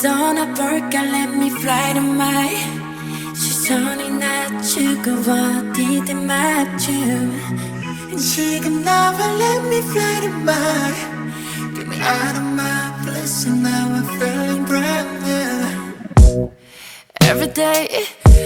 떠나볼까 let me fly to my 시선이 낮추고 어디든 맞춤 지금 나와 let me fly to my Get me out of my bliss and now I'm feeling brand new Every day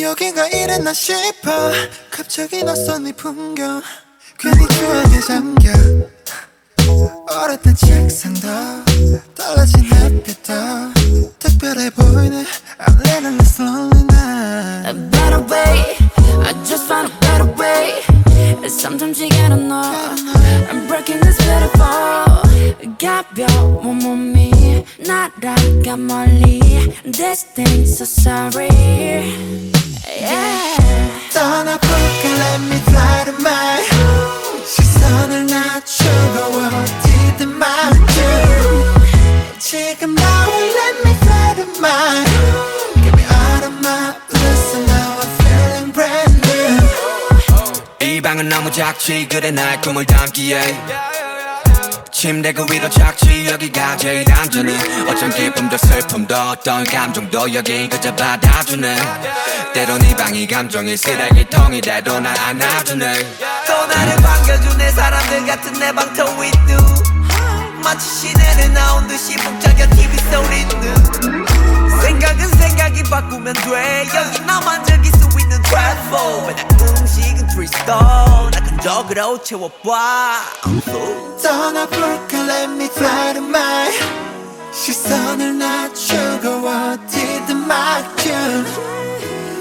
여긴가 이랬나 싶어 갑자기 낯선 이 풍경 괜히 추억에 잠겨 오래된 책상도 달라진 햇빛도 특별해 보이네 I'm living this lonely night A better way I just found a better way Sometimes you gotta know I'm breaking this beautiful 가벼운 몸이 날아가 멀리 This thing's so sorry Yeah 너무 작지 그래 날 꿈을 담기에 침대 그 위로 작지 여기가 제일 안전해. 어쩜 기쁨도 슬픔도 어떤 감정도 여긴 그저 받아주네. 때론 이 방이 감정의 쓰레기통이 돼도 날 안아주네. 또 나를 반겨주네 사람들 같은 내 방터 you. 마치 시내를 나온 듯이 북적여 TV 소리는 생각은 생각이 바꾸면 돼. 여기 나만 즐길 수 있는 트래플 맨날 음식은 트리스톤 나 근적으로 채워봐 떠나볼까 let me fly to my 시선을 낮추고 어디든 맞춤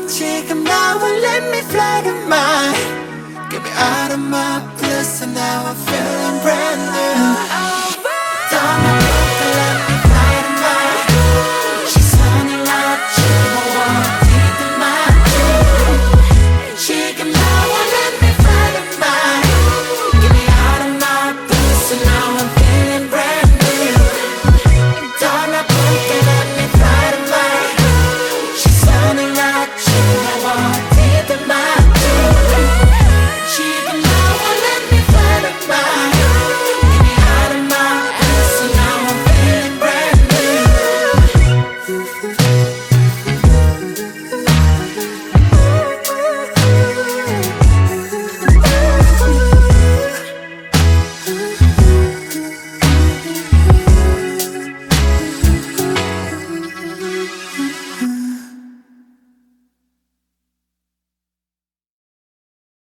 지금 나와 let me fly to my Get me out of my bliss and now now.